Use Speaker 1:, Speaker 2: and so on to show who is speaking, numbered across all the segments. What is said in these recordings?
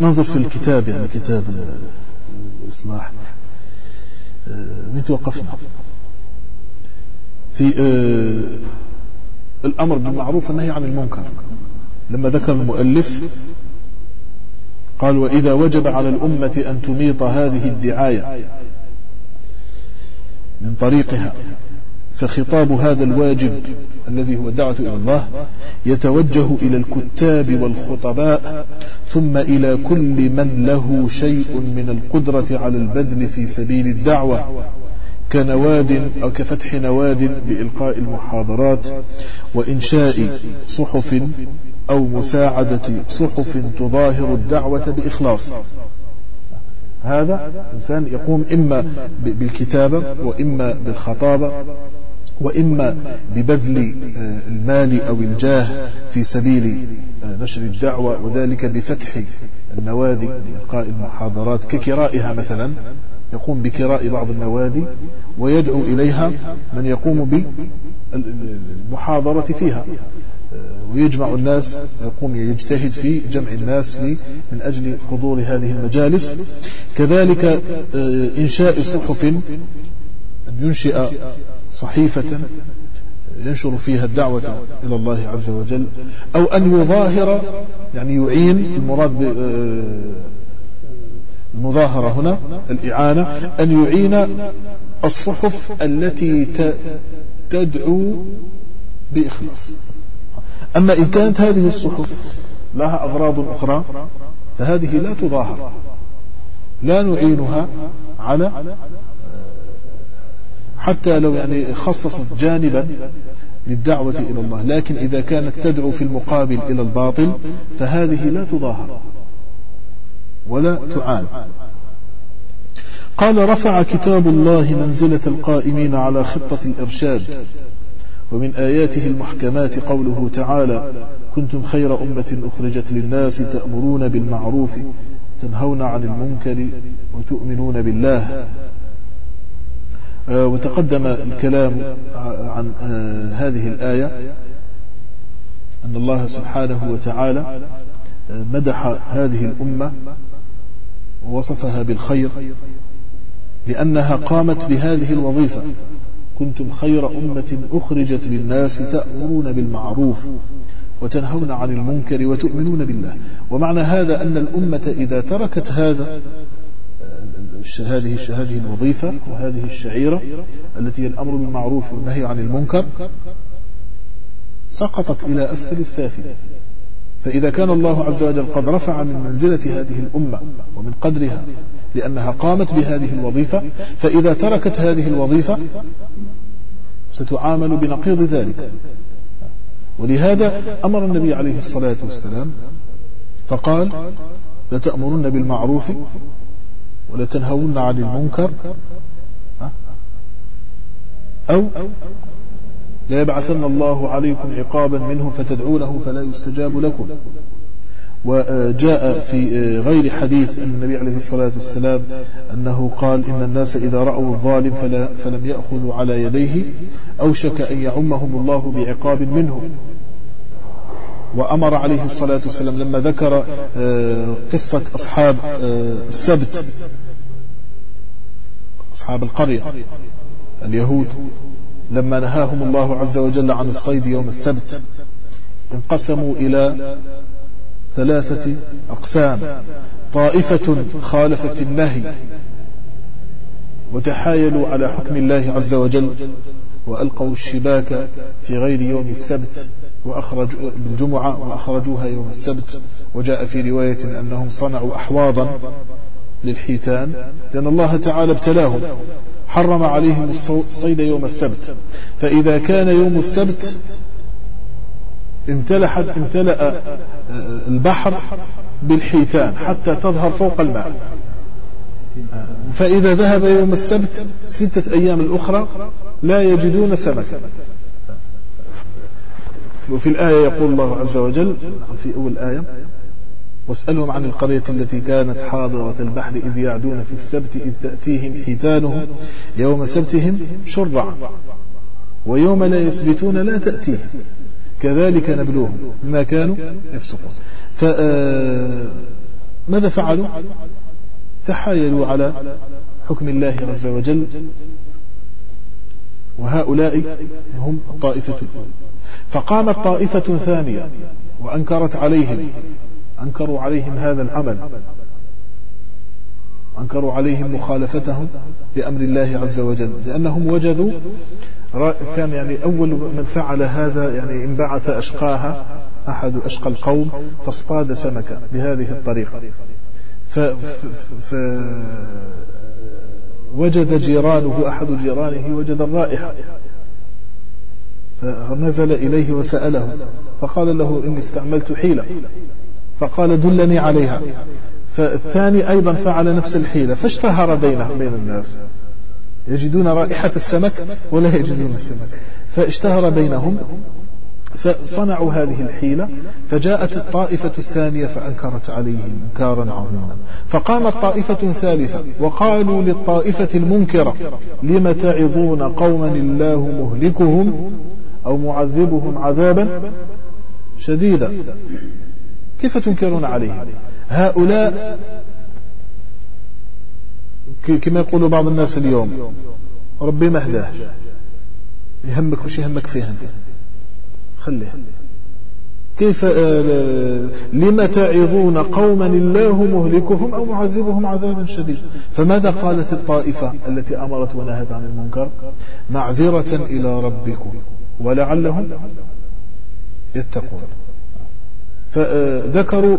Speaker 1: ننظر في الكتاب يعني كتاب الإصلاح. من آه، توقفنا في آه، الأمر بالمعروف والنهي عن المنكر. لما ذكر المؤلف قال وإذا وجب على الأمة أن تميط هذه الدعاية من طريقها. فخطاب هذا الواجب الذي هو الدعوة إلى الله يتوجه إلى الكتاب والخطباء ثم إلى كل من له شيء من القدرة على البذل في سبيل الدعوة كنواد أو كفتح نواد بإلقاء المحاضرات وإنشاء صحف أو مساعدة صحف تظاهر الدعوة بإخلاص. هذا إنسان يقوم إما بالكتابة وإما بالخطابة وإما ببذل آه، المال أو الجاه في سبيل آه، نشر الدعوة وذلك بفتح النوادي لإلقاء المحاضرات ككرائها مثلا. يقوم بكراء بعض النوادي ويدعو إليها من يقوم بالمحاضرة فيها. آه، ويجمع الناس ويقوم يجتهد في جمع الناس من أجل حضور هذه المجالس. كذلك إنشاء صحف أن ينشئ صحيفة ينشر فيها الدعوة إلى الله عز وجل أو أن يظاهر يعني يعين المراد آه، المظاهرة هنا الإعانة أن يعين الصحف التي تدعو بإخلاص. أما إن كانت هذه الصحف لها أغراض أخرى فهذه لا تظاهر. لا نعينها على حتى لو يعني خصصت جانبا للدعوة إلى الله. لكن إذا كانت تدعو في المقابل إلى الباطل فهذه لا تظاهر ولا تعان. قال رفع كتاب الله منزلة القائمين على خطة الإرشاد ومن آياته المحكمات قوله تعالى كنتم خير أمة أخرجت للناس تأمرون بالمعروف تنهون عن المنكر وتؤمنون بالله. وتقدم الكلام عن آه، هذه الآية أن الله سبحانه وتعالى آه، مدح هذه الأمة ووصفها بالخير لأنها قامت بهذه الوظيفة. كنتم خير أمة أخرجت للناس تأمرون بالمعروف وتنهون عن المنكر وتؤمنون بالله. ومعنى هذا أن الأمة إذا تركت هذا هذه هذه الوظيفة وهذه الشعيرة التي هي الأمر بالمعروف والنهي عن المنكر سقطت إلى أسفل السافل. فإذا كان الله عز وجل قد رفع من منزلة هذه الأمة ومن قدرها لأنها قامت بهذه الوظيفة فإذا تركت هذه الوظيفة ستعامل بنقيض ذلك. ولهذا أمر النبي عليه الصلاة والسلام فقال لتأمرن بالمعروف ولتنهون عن المنكر أو لا يبعثن الله عليكم عقابا منه فتدعونه فلا يستجاب لكم. وجاء في غير حديث النبي عليه الصلاة والسلام أنه قال إن الناس إذا رأوا الظالم فلا فلم يأخذوا على يديه أوشك أن يعمهم الله بعقاب منه. وأمر عليه الصلاة والسلام لما ذكر آه، قصة أصحاب آه، السبت أصحاب القرية اليهود لما نهاهم الله عز وجل عن الصيد يوم السبت انقسموا إلى ثلاثة أقسام. طائفة خالفت النهي وتحايلوا على حكم الله عز وجل وألقوا الشباك في غير يوم السبت وأخرجوا بالجمعة وأخرجوها يوم السبت. وجاء في رواية أنهم صنعوا أحواضا للحيتان لأن الله تعالى ابتلاهم حرم عليهم الصيد يوم السبت. فإذا كان يوم السبت امتلحت امتلأ البحر بالحيتان حتى تظهر فوق الماء. فإذا ذهب يوم السبت ستة أيام الأخرى لا يجدون سمكا. وفي الآية يقول الله عز وجل في أول آية واسألهم عن القرية التي كانت حاضرة البحر إذ يعدون في السبت إذ تأتيهم حيتانهم يوم سبتهم شرعا ويوم لا يسبتون لا تأتيهم. كذلك نبلوهم بما كانوا يفسقون. ماذا فعلوا؟ تحايلوا على حكم الله عز وجل وهؤلاء هم الطائفة فقامت طائفة ثانية وأنكرت عليهم أنكروا عليهم هذا العمل. أنكروا عليهم مخالفتهم لأمر الله عز وجل. لأنهم وجدوا كان يعني أول من فعل هذا يعني انبعث أشقاها أحد أشقى القوم فاصطاد سمكة بهذه الطريقة. فوجد جيرانه أحد جيرانه وجد الرائحة. فنزل إليه وسأله فقال له إني استعملت حيلة. فقال دلني عليها. فالثاني أيضا فعل نفس الحيلة فاشتهر بينهم بين الناس. يجدون رائحة السمك ولا يجدون السمك. فاشتهر بينهم فصنعوا هذه الحيلة فجاءت الطائفة الثانية فأنكرت عليهم إنكارا عظيما. فقامت طائفة ثالثة وقالوا للطائفة المنكرة لم تعظون قوما الله مهلكهم أو معذبهم عذابا شديدا؟ كيف تنكرون عليهم؟ هؤلاء كما يقول بعض الناس اليوم ربي ما هداه يهمك وش يهمك فيه أنت؟ خليه. كيف آه، لم تعظون قوما الله مهلكهم أو معذبهم عذابا شديدا؟ فماذا قالت الطائفة التي أمرت ونهت عن المنكر؟ معذرة إلى ربكم ولعلهم يتقون. فذكروا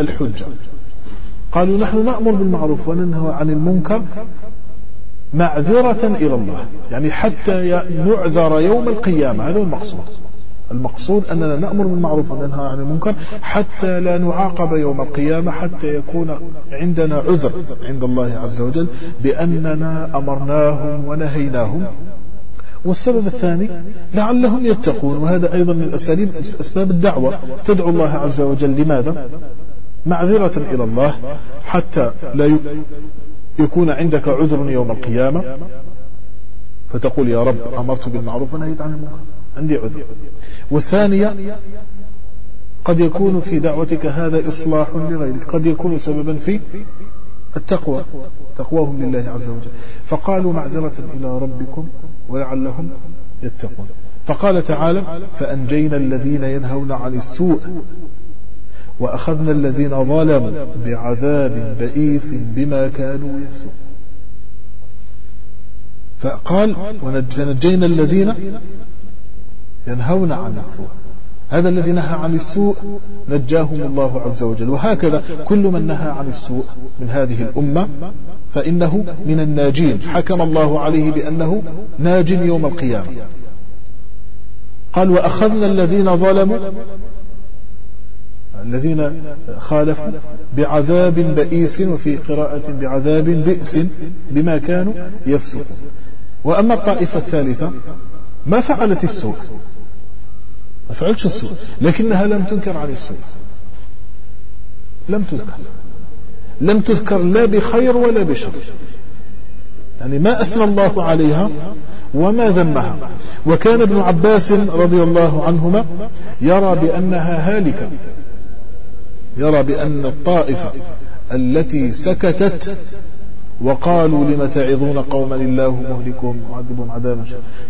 Speaker 1: الحجة. قالوا نحن نأمر بالمعروف وننهى عن المنكر معذرة إلى الله. يعني حتى نعذر يوم القيامة. هذا المقصود. المقصود أننا نأمر بالمعروف وننهى عن المنكر حتى لا نعاقب يوم القيامة حتى يكون عندنا عذر عند الله عز وجل بأننا أمرناهم ونهيناهم. والسبب الثاني لعلهم يتقون وهذا أيضا من أساليب أسباب الدعوة. تدعو الله عز وجل لماذا؟ معذرة إلى الله حتى لا يكون عندك عذر يوم القيامة. فتقول يا رب أمرت بالمعروف ونهيت عن المنكر. عندي عذر. والثانية قد يكون في دعوتك هذا إصلاح لغيرك. قد يكون سببا في التقوى. تقواهم لله عز وجل. فقالوا معذرة إلى ربكم ولعلهم يتقون. فقال تعالى فأنجينا الذين ينهون عن السوء وأخذنا الذين ظلموا بعذاب بئيس بما كانوا يفسقون. فقال ونجينا الذين ينهون عن السوء. هذا الذي نهى عن السوء نجاهم الله عز وجل. وهكذا كل من نهى عن السوء من هذه الأمة فإنه من الناجين. حكم الله عليه بأنه ناج يوم القيامة. قال وأخذنا الذين ظلموا الذين خالفوا بعذاب بئيس وفي قراءة بعذاب بئس بما كانوا يفسقون. وأما الطائفة الثالثة ما فعلت السوء؟ ما فعلتش السوء. لكنها لم تنكر عن السوء. لم تذكر. لم تذكر لا بخير ولا بشر. يعني ما أثنى الله عليها وما ذمها. وكان ابن عباس رضي الله عنهما يرى بأنها هالكة. يرى بأن الطائفة التي سكتت وقالوا لم تعظون قوما الله مهلكهم معذبهم عذابا.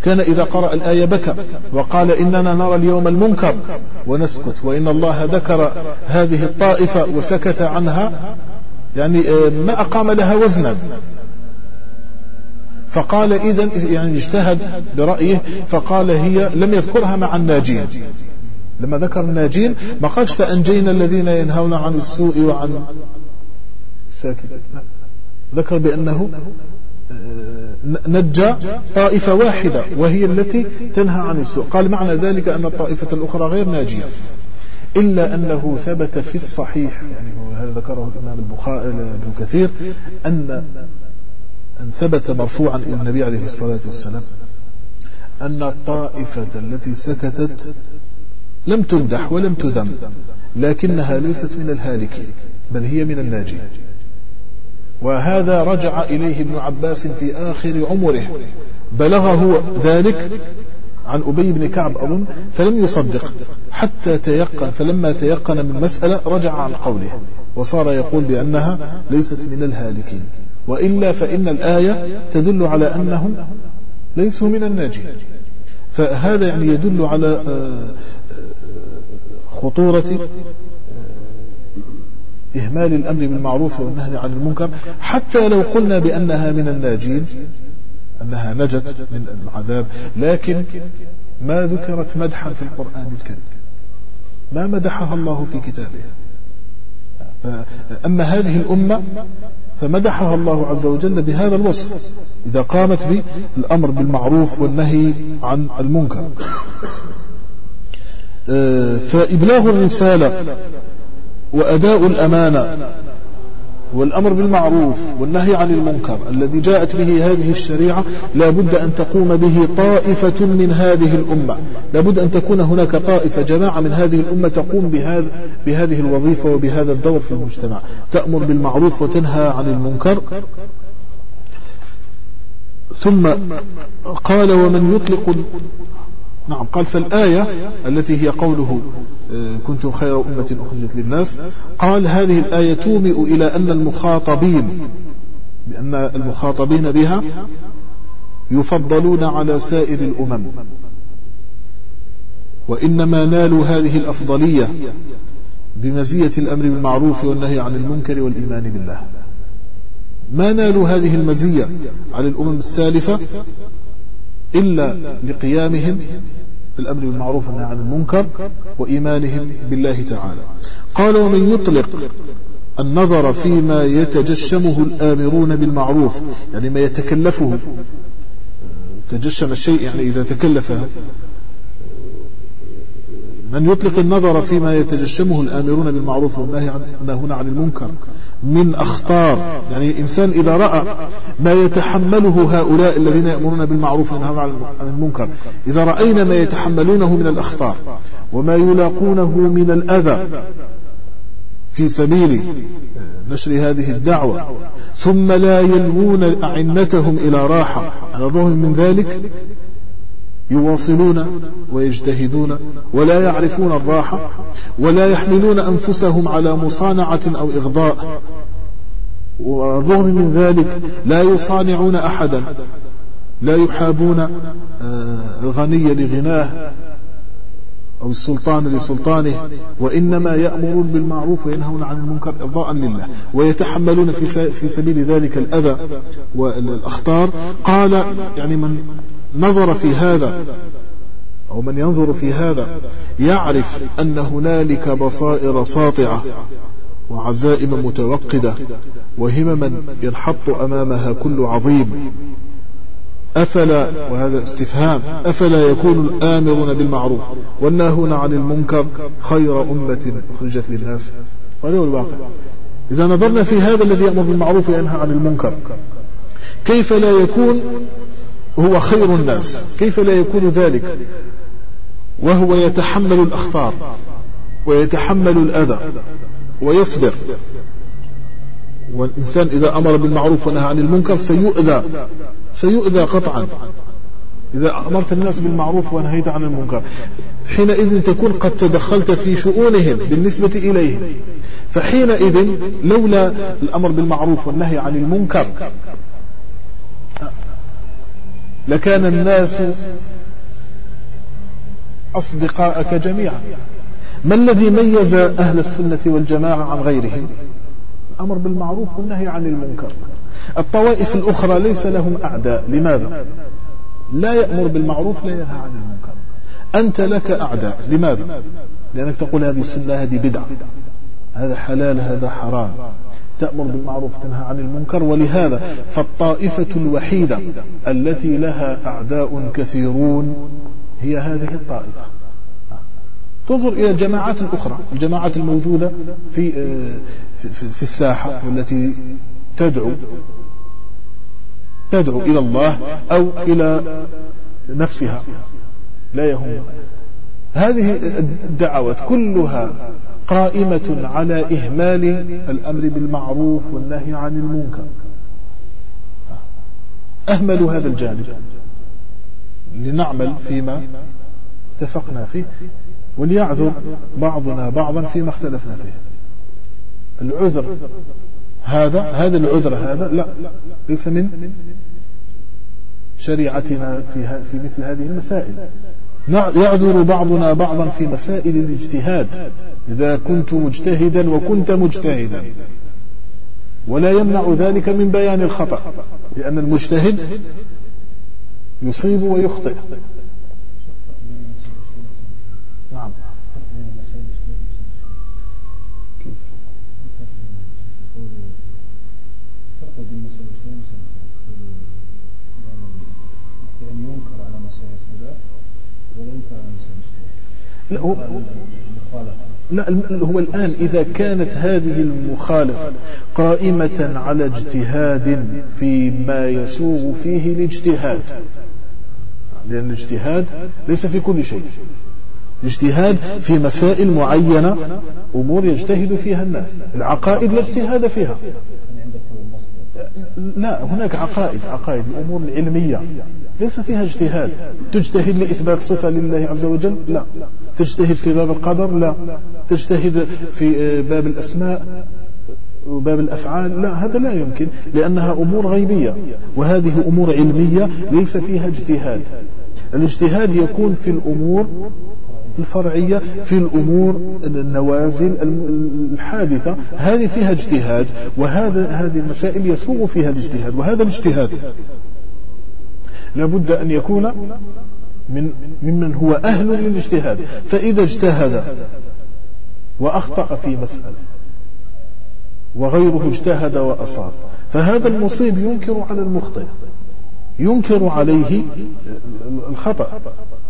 Speaker 1: كان إذا قرأ الآية بكى وقال إننا نرى اليوم المنكر ونسكت وإن الله ذكر هذه الطائفة وسكت عنها. يعني آه، ما أقام لها وزنا. فقال إذا يعني اجتهد برأيه فقال هي لم يذكرها مع الناجين. لما ذكر الناجين ما قالش فأنجينا الذين ينهون عن السوء وعن الساكت ذكر بأنه آه، نجى طائفة واحدة وهي التي تنهى عن السوء. قال معنى ذلك أن الطائفة الأخرى غير ناجية. إلا أنه ثبت في الصحيح يعني هذا ذكره الإمام البخاري ابن كثير أن أن ثبت مرفوعا إلى النبي عليه الصلاة والسلام أن الطائفة التي سكتت لم تمدح ولم تذم لكنها ليست من الهالكين بل هي من الناجين. وهذا رجع إليه ابن عباس في آخر عمره. بلغه ذلك عن أبي بن كعب أظن فلم يصدق حتى تيقن فلما تيقن من مسألة رجع عن قوله وصار يقول بأنها ليست من الهالكين. وإلا فإن الآية تدل على أنهم ليسوا من الناجين. فهذا يعني يدل على آه، آه، خطورة إهمال الأمر بالمعروف والنهي عن المنكر حتى لو قلنا بأنها من الناجين أنها نجت من العذاب. لكن ما ذكرت مدحا في القرآن الكريم. ما مدحها الله في كتابه أما هذه الأمة فمدحها الله عز وجل بهذا الوصف. إذا قامت بالأمر بالمعروف والنهي عن المنكر. فإبلاغ الرسالة وأداء الأمانة والأمر بالمعروف والنهي عن المنكر الذي جاءت به هذه الشريعة لا بد أن تقوم به طائفة من هذه الأمة. لا بد أن تكون هناك طائفة جماعة من هذه الأمة تقوم بهذا بهذه الوظيفة وبهذا الدور في المجتمع. تأمر بالمعروف وتنهى عن المنكر. ثم قال ومن يطلق نعم قال فالآية التي هي قوله آه، كنتم خير أمة أخرجت للناس. قال هذه الآية تومئ إلى أن المخاطبين بأن المخاطبين بها يفضلون على سائر الأمم. وإنما نالوا هذه الأفضلية بمزية الأمر بالمعروف والنهي عن المنكر والإيمان بالله. ما نالوا هذه المزية على الأمم السالفة؟ إلا لقيامهم بالأمر بالمعروف والنهي عن المنكر وإيمانهم بالله تعالى. قال ومن يطلق النظر فيما يتجشمه الآمرون بالمعروف يعني ما يتكلفه. تجشم الشيء يعني إذا تكلفه. من يطلق النظر فيما يتجشمه الآمرون بالمعروف والنهي عن عن المنكر. من أخطار. يعني إنسان إذا رأى ما يتحمله هؤلاء الذين يأمرون بالمعروف وينهون عن المنكر إذا رأينا ما يتحملونه من الأخطار وما يلاقونه من الأذى في سبيل نشر هذه الدعوة ثم لا يلوون أعنتهم إلى راحة على الرغم من ذلك يواصلون ويجتهدون ولا يعرفون الراحة ولا يحملون أنفسهم على مصانعة أو إغضاء. والرغم من ذلك لا يصانعون أحدا لا يحابون آه، الغني لغناه أو السلطان لسلطانه وإنما يأمرون بالمعروف وينهون عن المنكر إرضاء لله ويتحملون في في سبيل ذلك الأذى والأخطار. قال يعني من نظر في هذا أو من ينظر في هذا يعرف أن هنالك بصائر ساطعة وعزائم متوقدة وهمما ينحط أمامها كل عظيم. أفلا وهذا استفهام أفلا يكون الآمرون بالمعروف والناهون عن المنكر خير أمة أخرجت للناس؟ وهذا هو الواقع. إذا نظرنا في هذا الذي يأمر بالمعروف وينهى عن المنكر كيف لا يكون هو خير الناس؟ كيف لا يكون ذلك؟ وهو يتحمل الأخطار ويتحمل الأذى ويصبر. والإنسان إذا أمر بالمعروف ونهى عن المنكر سيؤذى. سيؤذى قطعا. إذا أمرت الناس بالمعروف ونهيت عن المنكر حينئذ تكون قد تدخلت في شؤونهم بالنسبة إليهم. فحينئذ لولا الأمر بالمعروف والنهي عن المنكر لكان الناس أصدقاءك جميعا. ما الذي ميز أهل السنة والجماعة عن غيرهم؟ الأمر بالمعروف والنهي عن المنكر. الطوائف الأخرى ليس لهم أعداء. لماذا؟ لا يأمر بالمعروف لا ينهى عن المنكر. أنت لك أعداء. لماذا؟ لأنك تقول هذه سنة هذه بدعة. هذا حلال هذا حرام. تأمر بالمعروف تنهى عن المنكر. ولهذا فالطائفة الوحيدة التي لها أعداء كثيرون هي هذه الطائفة. تنظر إلى الجماعات الأخرى الجماعات الموجودة في في, في الساحة والتي تدعو تدعو إلى الله أو إلى نفسها. لا يهم. هذه الدعوات كلها قائمة على إهمال الأمر بالمعروف والنهي عن المنكر. أهملوا هذا الجانب. لنعمل فيما اتفقنا فيه. وليعذر بعضنا بعضا فيما اختلفنا فيه. العذر هذا هذا العذر هذا لا ليس من شريعتنا في في مثل هذه المسائل. يعذر بعضنا بعضا في مسائل الاجتهاد. إذا كنت مجتهدا وكنت مجتهدا. ولا يمنع ذلك من بيان الخطأ لأن المجتهد يصيب ويخطئ. لا هو لا هو الآن إذا كانت هذه المخالفة قائمة على اجتهاد فيما يسوغ فيه الاجتهاد. لأن الاجتهاد ليس في كل شيء. الاجتهاد في مسائل معينة أمور يجتهد فيها الناس. العقائد لا اجتهاد فيها. لا هناك عقائد عقائد الأمور العلمية ليس فيها اجتهاد. تجتهد لإثبات صفة لله عز وجل؟ لا. تجتهد في باب القدر؟ لا. تجتهد في باب الأسماء؟ وباب الأفعال؟ لا هذا لا يمكن لأنها أمور غيبية وهذه أمور علمية ليس فيها اجتهاد. الاجتهاد يكون في الأمور الفرعية في الأمور النوازل الحادثة. هذه فيها اجتهاد وهذا هذه المسائل يسوغ فيها الاجتهاد وهذا الاجتهاد. لابد أن يكون من ممن هو أهل للاجتهاد. فإذا اجتهد وأخطأ في مسألة وغيره اجتهد وأصاب فهذا المصيب ينكر على المخطئ ينكر عليه الخطأ.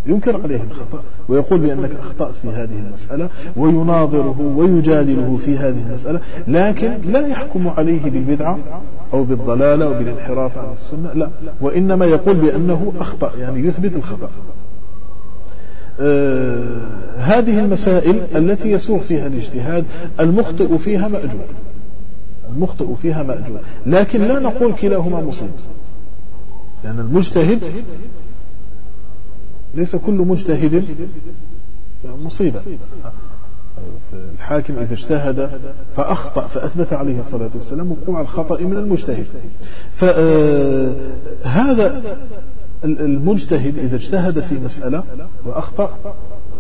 Speaker 1: ينكر عليه الخطأ ويقول بأنك أخطأت في هذه المسألة ويناظره ويجادله في هذه المسألة لكن لا يحكم عليه بالبدعة أو بالضلالة أو بالانحراف عن السنة لا. وإنما يقول بأنه أخطأ يعني يثبت الخطأ. آه هذه المسائل التي يسوغ فيها الاجتهاد المخطئ فيها مأجور. المخطئ فيها مأجور. لكن لا نقول كلاهما مصيب. لأن المجتهد ليس كل مجتهد مصيبة. الحاكم إذا اجتهد فأخطأ فأثبت عليه الصلاة والسلام وقوع الخطأ من المجتهد. فهذا المجتهد إذا اجتهد في مسألة وأخطأ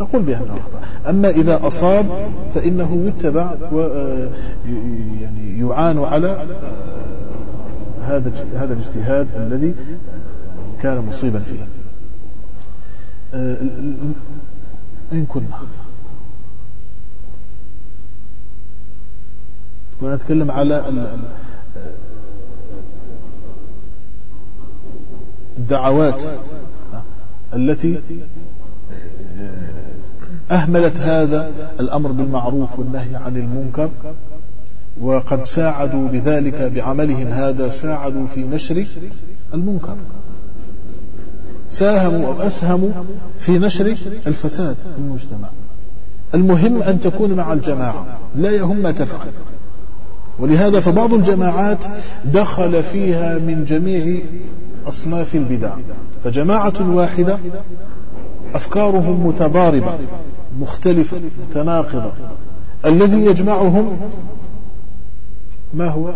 Speaker 1: نقول بأنه أخطأ. أما إذا أصاب فإنه يتبع يعني يعان على هذا هذا الاجتهاد الذي كان مصيبا فيه. أين كنا. كنا نتكلم على الدعوات التي أهملت هذا الأمر بالمعروف والنهي عن المنكر وقد ساعدوا بذلك بعملهم هذا ساعدوا في نشر المنكر. ساهموا أو أسهموا في نشر الفساد في المجتمع. المهم أن تكون مع الجماعة لا يهم ما تفعل. ولهذا فبعض الجماعات دخل فيها من جميع أصناف البدع. فجماعة واحدة أفكارهم متضاربة مختلفة متناقضة. الذي يجمعهم ما هو؟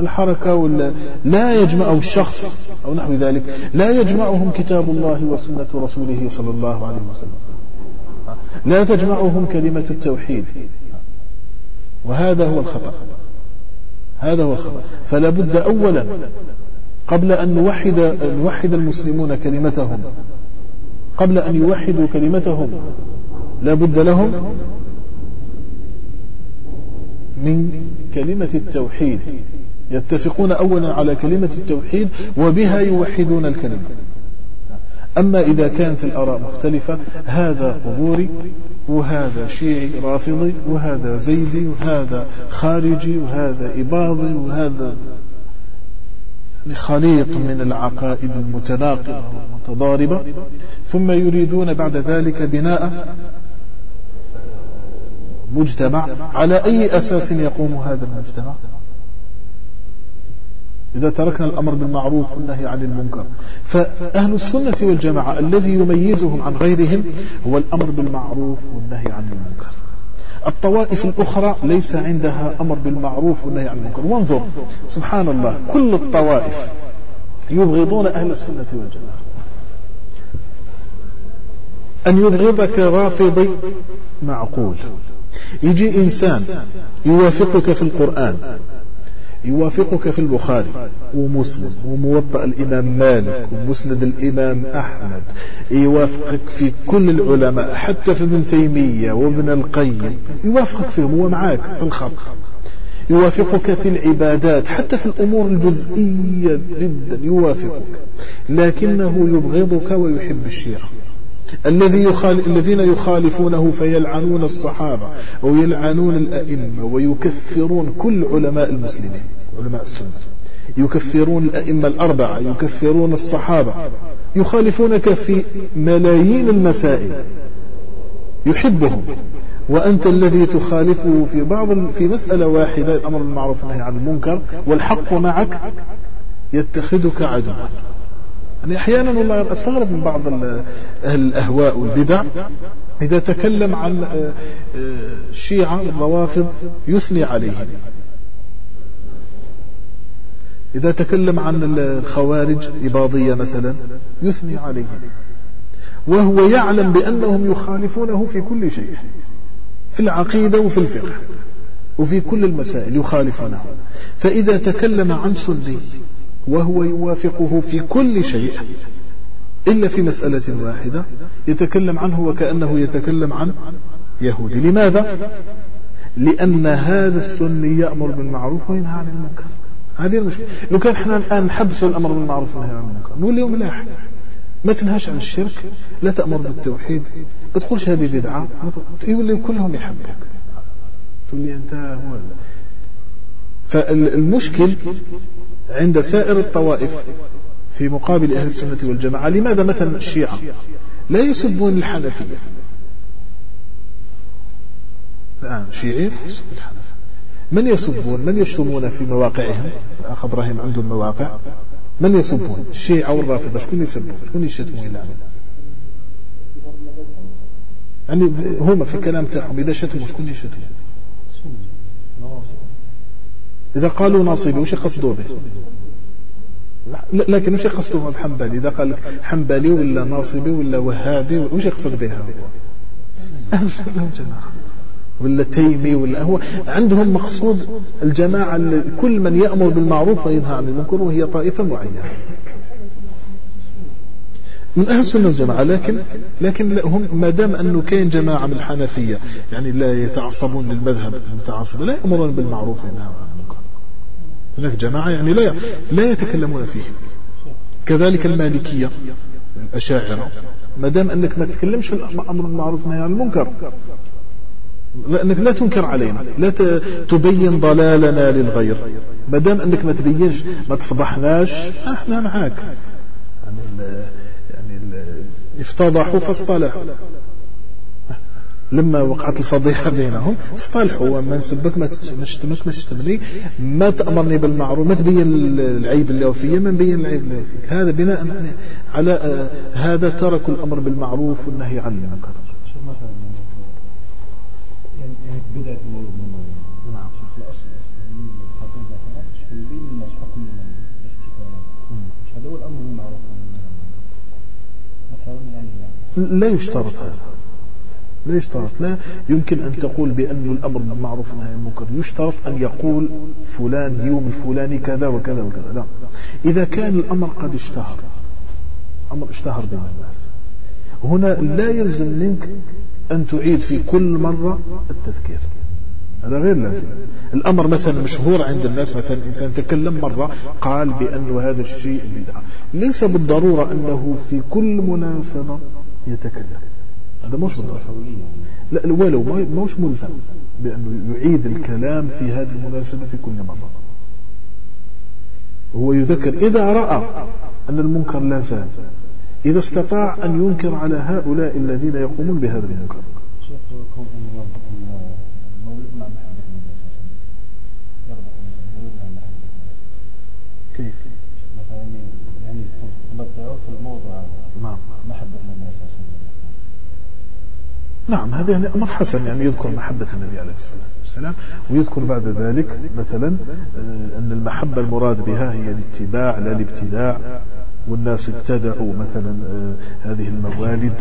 Speaker 1: الحركة ولا لا يجمع الشخص أو نحو ذلك لا يجمعهم كتاب الله وسنة رسوله صلى الله عليه وسلم. لا تجمعهم كلمة التوحيد. وهذا هو الخطأ. هذا هو الخطأ. فلا بد أولا قبل أن نوحد, نوحد المسلمون كلمتهم قبل أن يوحدوا كلمتهم لا بد لهم من كلمة التوحيد. يتفقون أولا على كلمة التوحيد وبها يوحدون الكلمة. أما إذا كانت الآراء مختلفة هذا قبوري وهذا شيعي رافضي وهذا زيدي وهذا خارجي وهذا إباضي وهذا خليط من العقائد المتناقضة والمتضاربة. ثم يريدون بعد ذلك بناء مجتمع على أي أساس يقوم هذا المجتمع؟ إذا تركنا الأمر بالمعروف والنهي عن المنكر. فأهل السنة والجماعة الذي يميزهم عن غيرهم هو الأمر بالمعروف والنهي عن المنكر. الطوائف الأخرى ليس عندها أمر بالمعروف والنهي عن المنكر. وانظر سبحان الله كل الطوائف يبغضون أهل السنة والجماعة. أن يبغضك رافضي معقول. يجي إنسان يوافقك في القرآن. يوافقك في البخاري. ومسلم وموطأ الإمام مالك ومسند الإمام أحمد. يوافقك في كل العلماء حتى في ابن تيمية وابن القيم. يوافقك فيهم هو معاك في الخط. يوافقك في العبادات حتى في الأمور الجزئية جدا يوافقك. لكنه يبغضك ويحب الشيعة الذي يخالف الذين يخالفونه فيلعنون الصحابة ويلعنون الأئمة ويكفرون كل علماء المسلمين علماء السنة. يكفرون الأئمة الأربعة يكفرون الصحابة. يخالفونك في ملايين المسائل. يحبهم. وأنت الذي تخالفه في بعض في مسألة واحدة الأمر بالمعروف والنهي عن المنكر والحق معك يتخذك عدوا. يعني أحيانا والله أستغرب من بعض أهل الأهواء والبدع إذا تكلم عن آه، آه، الشيعة الروافض يثني عليهم. إذا تكلم عن الخوارج إباضية مثلا يثني عليهم. وهو يعلم بأنهم يخالفونه في كل شيء في العقيدة وفي الفقه وفي كل المسائل يخالفونه. فإذا تكلم عن سني وهو يوافقه في كل شيء. إلا في مسألة واحدة يتكلم عنه وكأنه يتكلم عن يهودي. لماذا؟ لأن هذا السني يأمر بالمعروف وينهى عن المنكر. هذه المشكلة. لو كان إحنا الآن نحبس الأمر بالمعروف والنهي عن المنكر. نقول اليوم ملاح ما تنهاش عن الشرك لا تأمر بالتوحيد ما تقولش هذه بدعة يولي كلهم يحبك. تقول لي أنت هو فالمشكل عند سائر الطوائف في مقابل أهل السنة والجماعة. لماذا مثلا الشيعة لا يسبون الحنفية؟ الآن شيعي يسب الحنفية. من يسبون؟ من يشتمون في مواقعهم؟ الأخ إبراهيم عندهم مواقع من يسبون؟ الشيعة والرافضة شكون يسبون؟ شكون يشتمون إلى يعني هما في الكلام تاعهم إذا شتموا شكون يشتموا إذا قالوا ناصبي وش يقصدوا به؟ لكن وش يقصدوا بحنبلي إذا قال حنبلي ولا ناصبي ولا وهابي وش يقصد بها؟ ولا تيمي ولا هو عندهم مقصود الجماعة كل من يأمر بالمعروف وينهى عن المنكر وهي طائفة معينة. من أهل السنة والجماعة لكن لكن هم ما دام أنه كاين جماعة من الحنفية يعني لا يتعصبون للمذهب المتعصب لا يأمرون بالمعروف وينهى عن المنكر. هناك جماعة يعني لا لا يتكلمون فيه. كذلك المالكية الأشاعرة. ما دام أنك ما تتكلمش في الأمر بالمعروف والنهي عن المنكر لأنك لا تنكر علينا لا تبين ضلالنا للغير. ما دام أنك ما تبينش ما تفضحناش إحنا معاك. يعني افتضحوا فاصطلحوا لما وقعت الفضيحة بينهم اصطلحوا. وما نسبك ما تشتمك ما تشتمني ما تأمرني بالمعروف ما تبين العيب اللي فيا ما نبين العيب اللي فيك. هذا بناء على هذا تركوا الأمر بالمعروف والنهي عن المنكر. يعني بدعة لا يشترط هذا. لا يشترط. لا يمكن أن تقول بأن الأمر بالمعروف والنهي عن المنكر. يشترط أن يقول فلان يوم الفلاني كذا وكذا وكذا. لا. إذا كان الأمر قد اشتهر أمر اشتهر بين الناس. هنا لا يلزم منك أن تعيد في كل مرة التذكير. هذا غير لازم. الأمر مثلا مشهور عند الناس مثلا إنسان تكلم مرة قال بأن هذا الشيء بدعة. ليس بالضرورة أنه في كل مناسبة يتكلم. هذا مش لا ولو مش ملزم بأنه يعيد الكلام في هذه المناسبة في كل مرة. هو يذكر إذا رأى أن المنكر لا زال إذا استطاع أن ينكر على هؤلاء الذين يقومون بهذا المنكر. نعم هذا يعني أمر حسن يعني يذكر محبة النبي عليه الصلاة والسلام ويذكر بعد ذلك مثلا آه، أن المحبة المراد بها هي الاتباع لا الابتداع والناس ابتدعوا مثلا آه، هذه الموالد.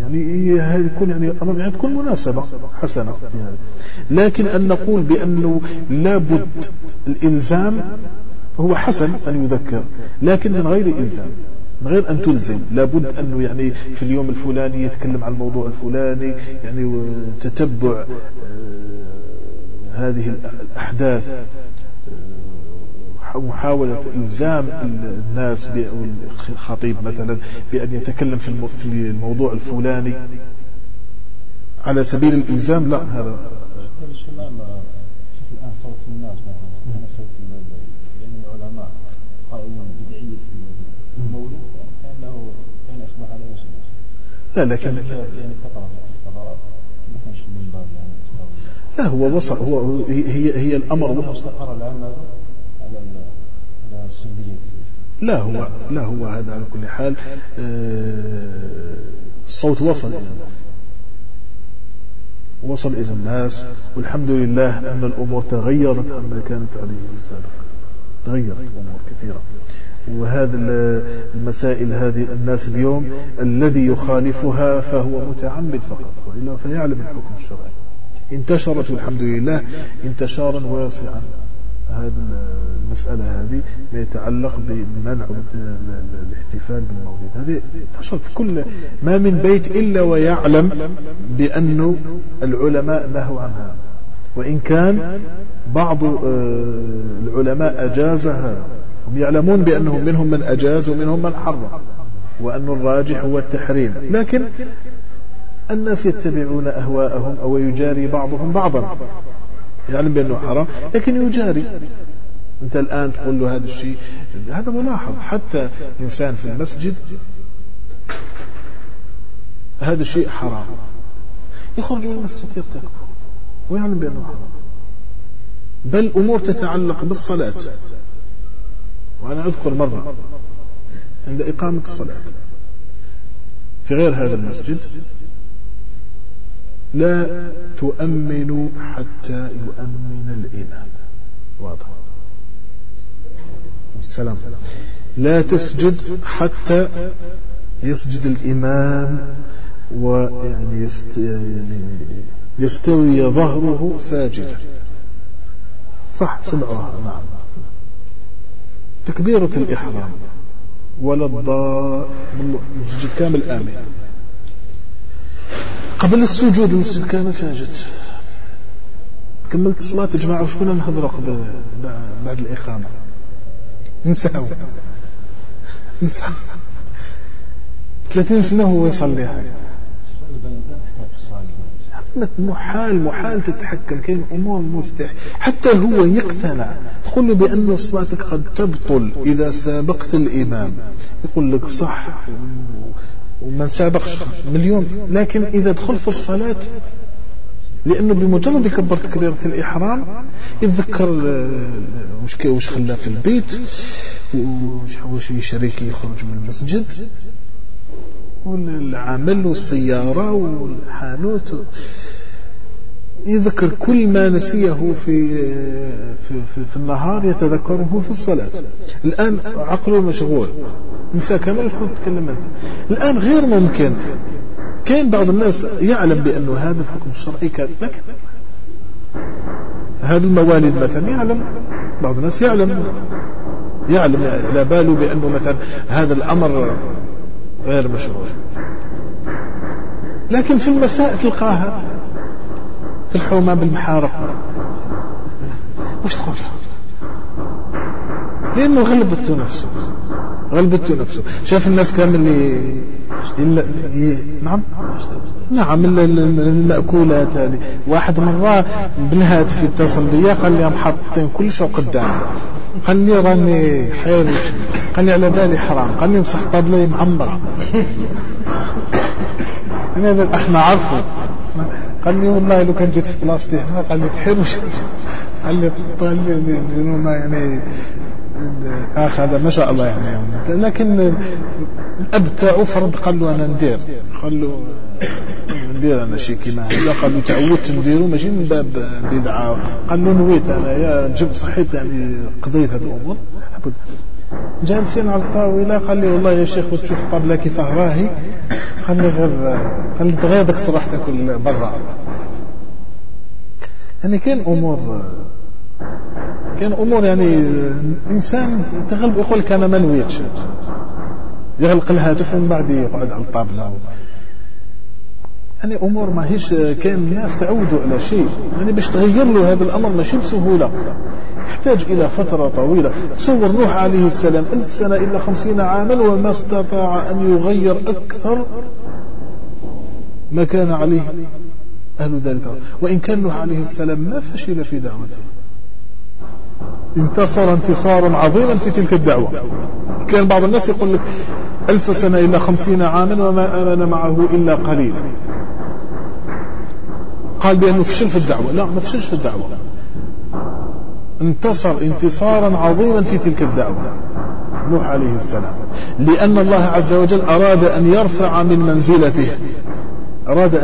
Speaker 1: يعني يكون يعني أمر يعني تكون مناسبة حسنة هذا. لكن أن نقول بأنه لابد الإلزام هو حسن أن يذكر لكن من غير إلزام. من غير أن تلزم. لابد أنه يعني في اليوم الفلاني يتكلم عن الموضوع الفلاني يعني تتبع آه، هذه الأحداث محاولة إلزام الناس الخطيب مثلا بأن يتكلم في الموضوع الفلاني. على سبيل الإلزام لا هذا الآن صوت الناس مثلا صوت يعني العلماء قائلين لا لكن يعني يعني لا هو وصل هو هي هي الأمر استقر الآن على لا هو لا. هو هذا على كل حال آه، الصوت وصل. إلى الناس وصل إلى الناس. والحمد لله أن الأمور تغيرت عما كانت عليه السابق تغيرت أمور كثيرة. وهذا المسائل هذه الناس اليوم الذي يخالفها فهو متعمد فقط. وإلا فيعلم الحكم الشرعي. انتشرت الحمد لله انتشارا واسعا. هذه المسألة هذه ما يتعلق بمنع الاحتفال بالمولد. هذه انتشرت في كل ما من بيت إلا ويعلم بأن العلماء نهوا عنها. وإن كان بعض آه، العلماء أجازها هم يعلمون بأنهم منهم من أجاز ومنهم من حرم وأن الراجح هو التحريم. لكن الناس يتبعون أهواءهم أو يجاري بعضهم بعضا. يعلم بأنه حرام لكن يجاري. أنت الآن تقول له هذا الشيء هذا ملاحظ. حتى إنسان في المسجد هذا الشيء حرام. يخرج من المسجد يرتكب ويعلم بأنه حرام. بل أمور تتعلق بالصلاة. وأنا أذكر مرة عند إقامة الصلاة في غير هذا المسجد لا تؤمن حتى يؤمن الإمام. واضح. السلام. لا تسجد حتى يسجد الإمام ويعني يست يعني يستوي ظهره ساجدا. صح سمعوها. نعم. تكبيرة الإحرام ولا الضاء المسجد كامل آمن. قبل السجود المسجد كامل ساجد. كملت الصلاة يا جماعة وش كنا قبل بعد الإقامة؟ نساو نساو 30 سنة هو يصليها محال محال تتحكم كاين أمور مستحيل. حتى هو يقتنع. تقول له بأن صلاتك قد تبطل إذا سابقت الإمام. يقول لك صح وما سابقش مليون. لكن إذا دخل في الصلاة لأنه بمجرد يكبر تكبيره الإحرام يتذكر وش وش خلاه في البيت وش شريك يخرج من المسجد. والعمل والسيارة والحانوت. يذكر كل ما نسيه في في, في, في النهار يتذكره في الصلاة. الآن عقله مشغول. نسى كامل شكون تتكلم أنت. الآن غير ممكن. كاين بعض الناس يعلم بأنه هذا الحكم الشرعي كذا لكن هذا الموالد مثلا يعلم. بعض الناس يعلم. يعلم لا باله بأنه مثلا هذا الأمر غير مشروع. لكن في المساء تلقاها في الحومة بالمحارق وش تقول؟ لأنه غلبته نفسه. غلبته نفسه. شاف الناس كامل ي... نعم؟ نعم المأكولات هذه واحد مرة بالهاتف اتصل بيا قال لي محطين كل شيء قدامي قال لي راني حير قال لي على بالي حرام قال لي مسح طبلي معمرة هذا إحنا عرفه قال لي والله لو كان جيت في بلاصتي قال لي تحرش قال لي قال لي يعني اخ هذا ما شاء الله يعني. لكن الاب تاعو فرض قال له أنا ندير. قال له ندير أنا شي كيما هذا. قال له تعودت نديرو ماشي من باب بدعة. قال له نويت أنا يا جبت صحيت يعني قضيت هذه الأمور. لابد جالسين على الطاولة. قال لي والله يا شيخ وتشوف الطابله كيف راهي. قال لي غير قال لي غير تروح تاكل برا. يعني كاين أمور كاين أمور يعني إنسان تغلب يقول لك أنا ما نويتش يغلق الهاتف ومن بعد يقعد على الطابلة. يعني أمور ماهيش كاين الناس تعودوا على شيء. يعني باش تغير له هذا الأمر ماشي بسهولة. يحتاج إلى فترة طويلة. تصور نوح عليه السلام ألف سنة إلا خمسين عاما وما استطاع أن يغير أكثر ما كان عليه أهل ذلك. وإن كان نوح عليه السلام ما فشل في دعوته. انتصر انتصارا عظيما في تلك الدعوة. كان بعض الناس يقول لك ألف سنة إلا خمسين عاما وما آمن معه إلا قليل. قال بأنه فشل في الدعوة. لا ما فشلش في الدعوة. انتصر انتصارا عظيما في تلك الدعوة. نوح عليه السلام. لأن الله عز وجل أراد أن يرفع من منزلته. أراد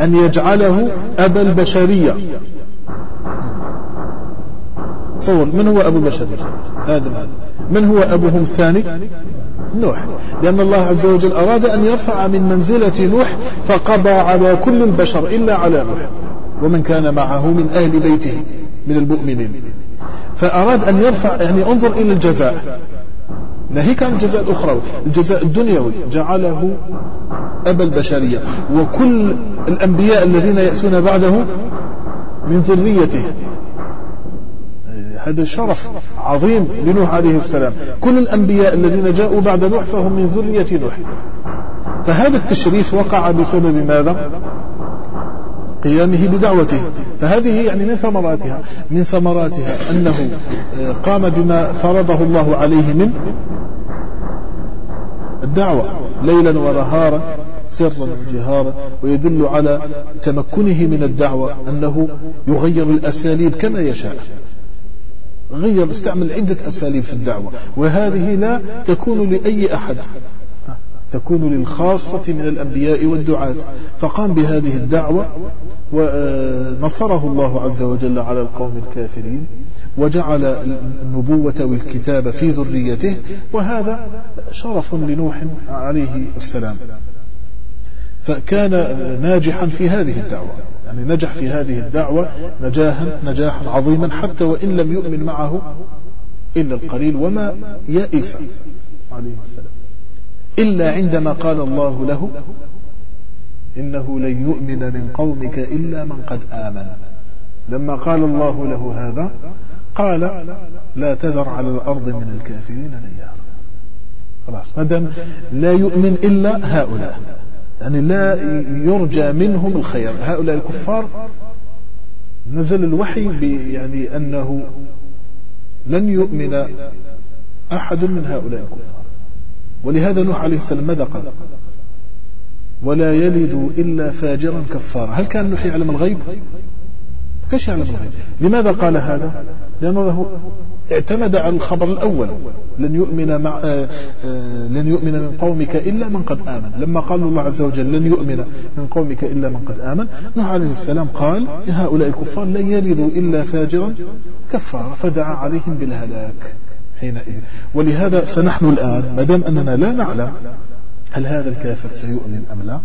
Speaker 1: أن يجعله أبا البشرية. تصور من هو أبو البشر آدم. من هو أبوهم الثاني؟ نوح. لأن الله عز وجل أراد أن يرفع من منزلة نوح فقضى على كل البشر إلا على نوح. ومن كان معه من أهل بيته من المؤمنين. فأراد أن يرفع يعني انظر إلى الجزاء. ناهيك عن الجزاء الأخروي الجزاء الدنيوي. جعله أبا البشرية. وكل الأنبياء الذين يأتون بعده من ذريته. هذا شرف عظيم لنوح عليه السلام. كل الأنبياء الذين جاءوا بعد نوح فهم من ذرية نوح. فهذا التشريف وقع بسبب ماذا؟ قيامه بدعوته. فهذه يعني من ثمراتها. من ثمراتها أنه قام بما فرضه الله عليه من الدعوة. ليلا ونهارا سرا وجهارا. ويدل على تمكنه من الدعوة أنه يغير الأساليب كما يشاء. غير استعمل عدة أساليب في الدعوة وهذه لا تكون لأي أحد. تكون للخاصة من الأنبياء والدعاة. فقام بهذه الدعوة ونصره الله عز وجل على القوم الكافرين وجعل النبوة والكتاب في ذريته وهذا شرف لنوح عليه السلام. فكان ناجحا في هذه الدعوة. يعني نجح في هذه الدعوة نجاحا نجاحا عظيما حتى وإن لم يؤمن معه إلا القليل وما يئس عليه السلام. إلا عندما قال الله له إنه لن يؤمن من قومك إلا من قد آمن. لما قال الله له هذا قال لا تذر على الأرض من الكافرين ديارا. خلاص مدام لا يؤمن إلا هؤلاء. يعني لا يرجى منهم الخير. هؤلاء الكفار نزل الوحي يعني أنه لن يؤمن أحد من هؤلاء الكفار. ولهذا نوح عليه السلام ماذا قال؟ ولا يلد إلا فاجرا كفارا. هل كان نوح يعلم الغيب؟ كيف يعلم الغيب لماذا قال هذا؟ لأنه اعتمد على الخبر الأول. لن يؤمن مع آه، آه، لن يؤمن من قومك إلا من قد آمن. لما قال الله عز وجل لن يؤمن من قومك إلا من قد آمن نوح عليه السلام قال هؤلاء الكفار لن يلدوا إلا فاجرا كفارا فدعا عليهم بالهلاك حينئذ. ولهذا فنحن الآن ما دام أننا لا نعلم هل هذا الكافر سيؤمن أم لا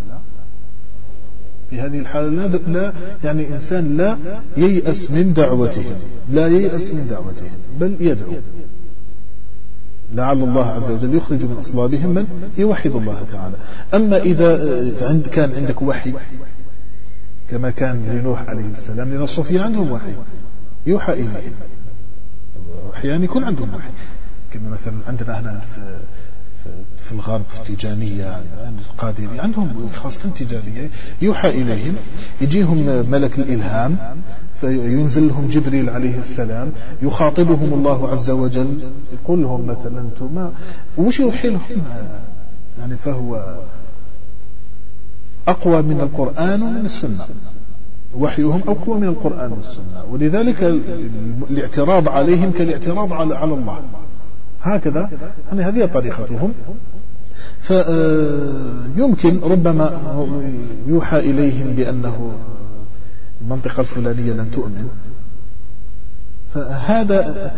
Speaker 1: في هذه الحالة لا, لا يعني إنسان لا ييأس من دعوته لا ييأس من دعوته بل يدعو. لعل الله عز وجل يخرج من أصلابهم من؟ يوحد الله تعالى. أما إذا كان عندك وحي كما كان لنوح عليه السلام لأن الصوفية عندهم وحي يوحى إليهم أحيانا يكون عندهم وحي. كما مثلا عندنا هنا في في الغرب في التجانية القادرية عندهم خاصة تجارية يوحى إليهم يجيهم ملك الإلهام فينزل لهم جبريل عليه السلام يخاطبهم الله عز وجل يقول لهم مثلا أنتم وش يوحي لهم؟ يعني فهو أقوى من القرآن ومن السنة. وحيهم أقوى من القرآن والسنة. ولذلك الاعتراض عليهم كالاعتراض على الله. هكذا. يعني هذه طريقتهم. فيمكن ربما يوحى إليهم بأنه المنطقة الفلانية لن تؤمن. فهذا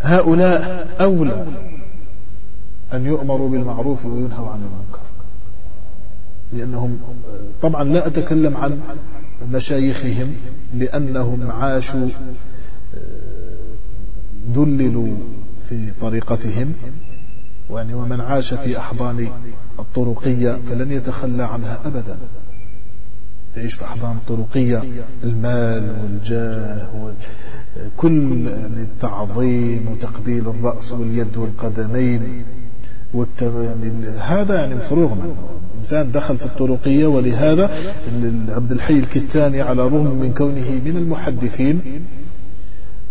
Speaker 1: هؤلاء أولى أن يؤمروا بالمعروف وينهوا عن المنكر. لأنهم طبعا لا أتكلم عن مشايخهم لأنهم عاشوا دللوا في طريقتهم. يعني ومن عاش في أحضان الطرقية فلن يتخلى عنها أبدا. تعيش في أحضان الطرقية المال والجاه كل التعظيم وتقبيل الرأس واليد والقدمين هذا يعني مفروغ منه. إنسان دخل في الطرقية ولهذا عبد الحي الكتاني على رغم من كونه من المحدثين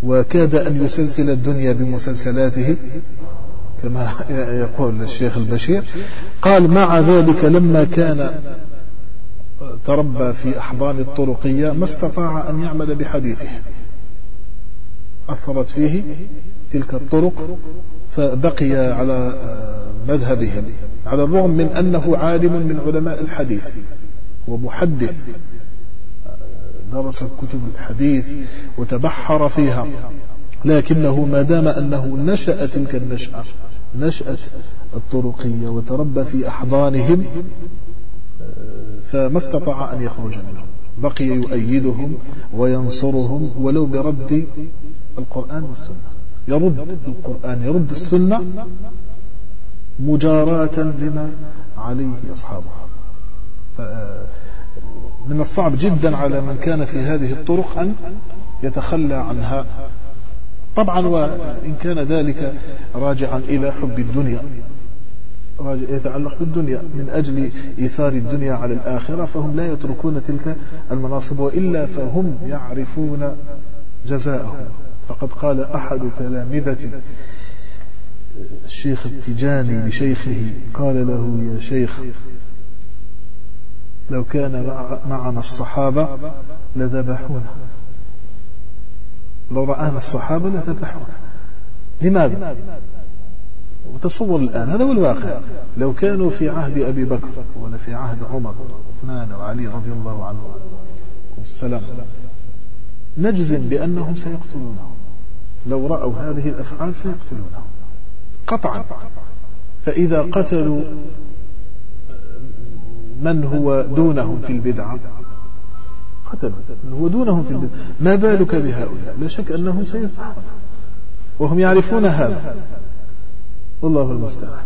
Speaker 1: وكاد أن يسلسل الدنيا بمسلسلاته كما يقول الشيخ البشير. قال مع ذلك لما كان تربى في أحضان الطرقية ما استطاع أن يعمل بحديثه. أثرت فيه تلك الطرق فبقي على مذهبهم على الرغم من أنه عالم من علماء الحديث ومحدث. درس كتب الحديث وتبحر فيها. لكنه ما دام أنه نشأ تلك النشأة نشأة الطرقية وتربى في أحضانهم فما استطاع أن يخرج منهم. بقي يؤيدهم وينصرهم ولو برد القرآن والسنة. يرد القرآن يرد السنة مجاراة لما عليه أصحابها من الصعب جدا على من كان في هذه الطرق أن يتخلى عنها. طبعا وإن كان ذلك راجعا إلى حب الدنيا يتعلق بالدنيا من أجل إيثار الدنيا على الآخرة فهم لا يتركون تلك المناصب وإلا فهم يعرفون جزاءهم. فقد قال أحد تلامذة الشيخ التجاني لشيخه قال له يا شيخ لو كان معنا الصحابة لذبحونا. لو رآنا الصحابة لذبحونا. لماذا؟ وتصور الآن هذا هو الواقع. لو كانوا في عهد أبي بكر ولا في عهد عمر وعثمان وعلي رضي الله عنهم السلام نجزم بأنهم سيقتلونهم. لو رأوا هذه الأفعال سيقتلونهم. قطعا. فإذا قتلوا من هو دونهم في البدعة قتلوا من هو دونهم في البدعة ما بالك بهؤلاء؟ لا شك أنهم سيفتحون وهم يعرفون هذا. والله المستعان.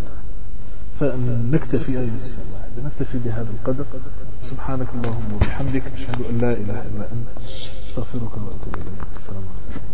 Speaker 1: فنكتفي أيها السلام نكتفي بهذا القدر. سبحانك اللهم وبحمدك. أشهد أن لا إله إلا أنت. أستغفرك وأتوب إليك. السلام عليكم.